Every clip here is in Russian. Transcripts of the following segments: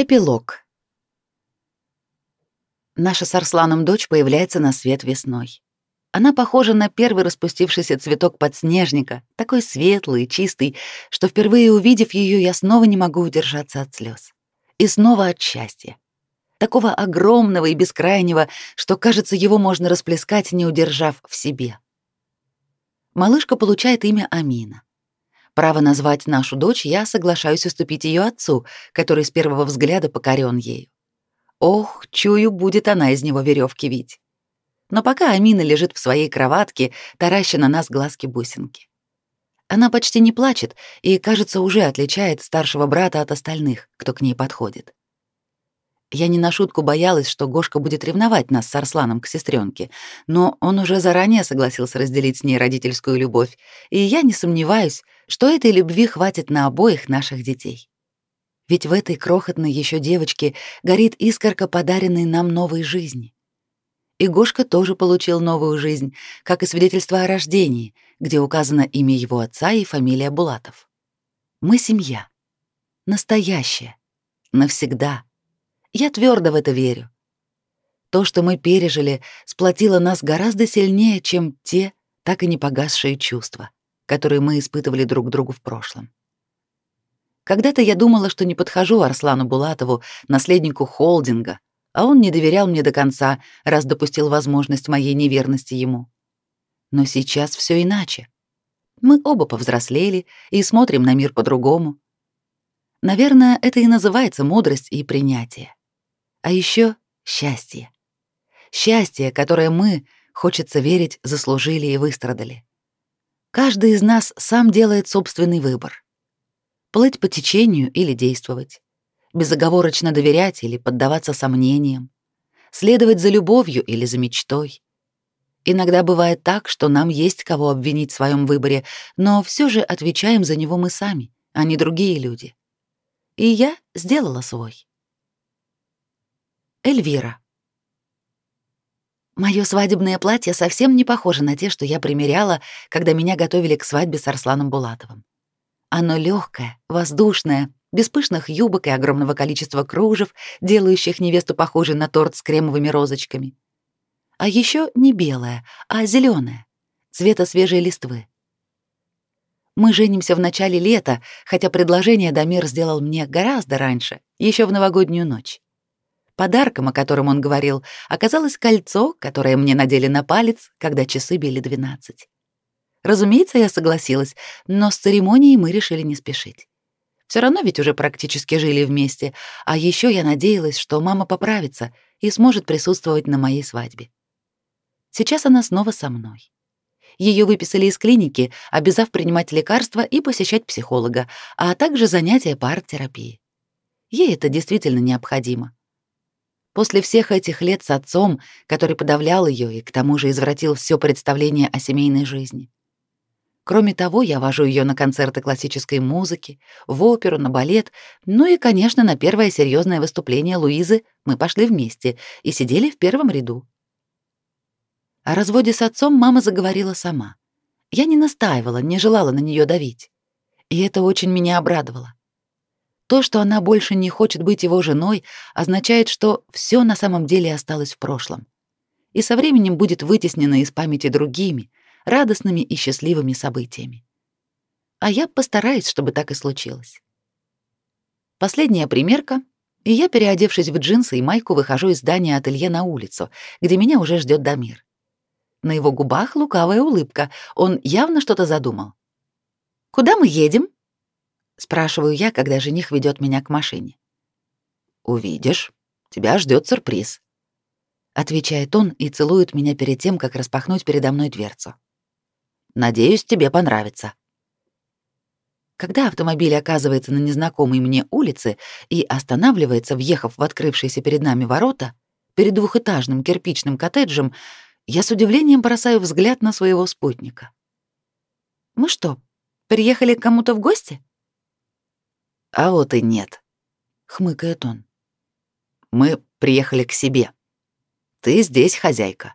Эпилог. Наша с Арсланом дочь появляется на свет весной. Она похожа на первый распустившийся цветок подснежника, такой светлый и чистый, что впервые увидев ее, я снова не могу удержаться от слез. И снова от счастья. Такого огромного и бескрайнего, что, кажется, его можно расплескать, не удержав в себе. Малышка получает имя Амина. Право назвать нашу дочь я соглашаюсь уступить ее отцу, который с первого взгляда покорен ею. Ох, чую, будет она из него веревки вить. Но пока Амина лежит в своей кроватке, тараща на нас глазки-бусинки. Она почти не плачет и, кажется, уже отличает старшего брата от остальных, кто к ней подходит. Я не на шутку боялась, что Гошка будет ревновать нас с Арсланом к сестренке, но он уже заранее согласился разделить с ней родительскую любовь, и я не сомневаюсь, что этой любви хватит на обоих наших детей. Ведь в этой крохотной еще девочке горит искорка подаренной нам новой жизни. И Гошка тоже получил новую жизнь, как и свидетельство о рождении, где указано имя его отца и фамилия Булатов. Мы семья. Настоящая. Навсегда. Я твердо в это верю. То, что мы пережили, сплотило нас гораздо сильнее, чем те, так и не погасшие чувства, которые мы испытывали друг другу в прошлом. Когда-то я думала, что не подхожу Арслану Булатову, наследнику холдинга, а он не доверял мне до конца, раз допустил возможность моей неверности ему. Но сейчас все иначе. Мы оба повзрослели и смотрим на мир по-другому. Наверное, это и называется мудрость и принятие. А еще счастье. Счастье, которое мы, хочется верить, заслужили и выстрадали. Каждый из нас сам делает собственный выбор. Плыть по течению или действовать. Безоговорочно доверять или поддаваться сомнениям. Следовать за любовью или за мечтой. Иногда бывает так, что нам есть кого обвинить в своем выборе, но все же отвечаем за него мы сами, а не другие люди. И я сделала свой. Эльвира. Моё свадебное платье совсем не похоже на те, что я примеряла, когда меня готовили к свадьбе с Арсланом Булатовым. Оно легкое, воздушное, без пышных юбок и огромного количества кружев, делающих невесту похожей на торт с кремовыми розочками. А еще не белое, а зеленое, цвета свежей листвы. Мы женимся в начале лета, хотя предложение Дамир сделал мне гораздо раньше, еще в новогоднюю ночь. Подарком, о котором он говорил, оказалось кольцо, которое мне надели на палец, когда часы били двенадцать. Разумеется, я согласилась, но с церемонией мы решили не спешить. Все равно ведь уже практически жили вместе, а еще я надеялась, что мама поправится и сможет присутствовать на моей свадьбе. Сейчас она снова со мной. Ее выписали из клиники, обязав принимать лекарства и посещать психолога, а также занятия по арт-терапии. Ей это действительно необходимо. После всех этих лет с отцом, который подавлял ее и к тому же извратил все представление о семейной жизни. Кроме того, я вожу ее на концерты классической музыки, в оперу, на балет, ну и, конечно, на первое серьезное выступление Луизы мы пошли вместе и сидели в первом ряду. О разводе с отцом мама заговорила сама. Я не настаивала, не желала на нее давить. И это очень меня обрадовало. То, что она больше не хочет быть его женой, означает, что все на самом деле осталось в прошлом. И со временем будет вытеснено из памяти другими, радостными и счастливыми событиями. А я постараюсь, чтобы так и случилось. Последняя примерка, и я, переодевшись в джинсы и майку, выхожу из здания ателье на улицу, где меня уже ждет Дамир. На его губах лукавая улыбка, он явно что-то задумал. «Куда мы едем?» Спрашиваю я, когда жених ведет меня к машине. Увидишь, тебя ждет сюрприз, отвечает он и целует меня перед тем, как распахнуть передо мной дверцу. Надеюсь, тебе понравится. Когда автомобиль оказывается на незнакомой мне улице и останавливается, въехав в открывшиеся перед нами ворота, перед двухэтажным кирпичным коттеджем, я с удивлением бросаю взгляд на своего спутника. Мы что, приехали к кому-то в гости? А вот и нет, хмыкает он. Мы приехали к себе. Ты здесь хозяйка.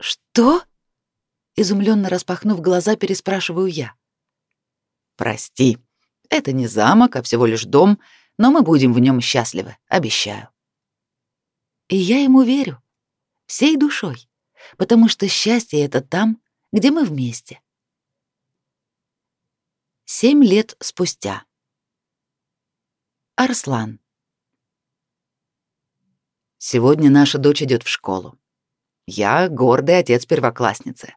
Что? Изумленно распахнув глаза, переспрашиваю я. Прости, это не замок, а всего лишь дом, но мы будем в нем счастливы, обещаю. И я ему верю, всей душой, потому что счастье — это там, где мы вместе. Семь лет спустя. Арслан. Сегодня наша дочь идет в школу. Я гордый отец первоклассницы.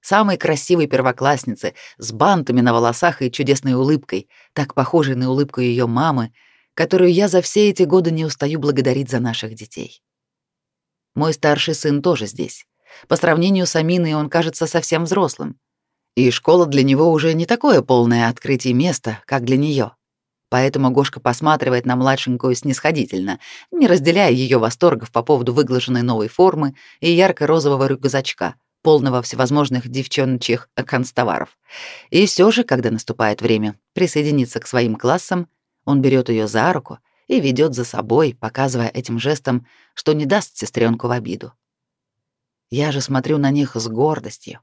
Самой красивой первоклассницы, с бантами на волосах и чудесной улыбкой, так похожей на улыбку ее мамы, которую я за все эти годы не устаю благодарить за наших детей. Мой старший сын тоже здесь. По сравнению с Аминой он кажется совсем взрослым. И школа для него уже не такое полное открытие места, как для нее. Поэтому Гошка посматривает на младшенькую снисходительно, не разделяя ее восторгов по поводу выглаженной новой формы и ярко-розового рюкзачка, полного всевозможных девчоночьих констоваров. И все же, когда наступает время присоединиться к своим классам, он берет ее за руку и ведет за собой, показывая этим жестом, что не даст сестренку в обиду. Я же смотрю на них с гордостью,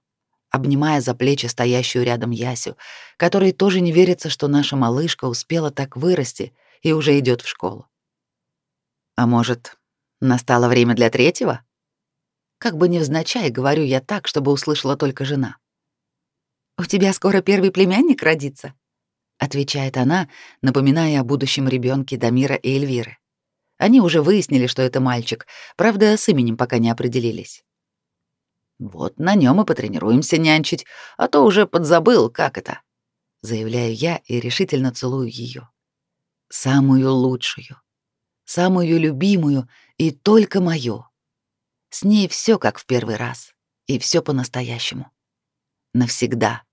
обнимая за плечи стоящую рядом Ясю, которой тоже не верится, что наша малышка успела так вырасти и уже идет в школу. А может, настало время для третьего? Как бы невзначай говорю я так, чтобы услышала только жена. «У тебя скоро первый племянник родится», — отвечает она, напоминая о будущем ребенке Дамира и Эльвиры. Они уже выяснили, что это мальчик, правда, с именем пока не определились. Вот на нем и потренируемся нянчить, а то уже подзабыл, как это. Заявляю я и решительно целую ее. Самую лучшую, самую любимую и только мою. С ней все как в первый раз, и все по-настоящему. Навсегда.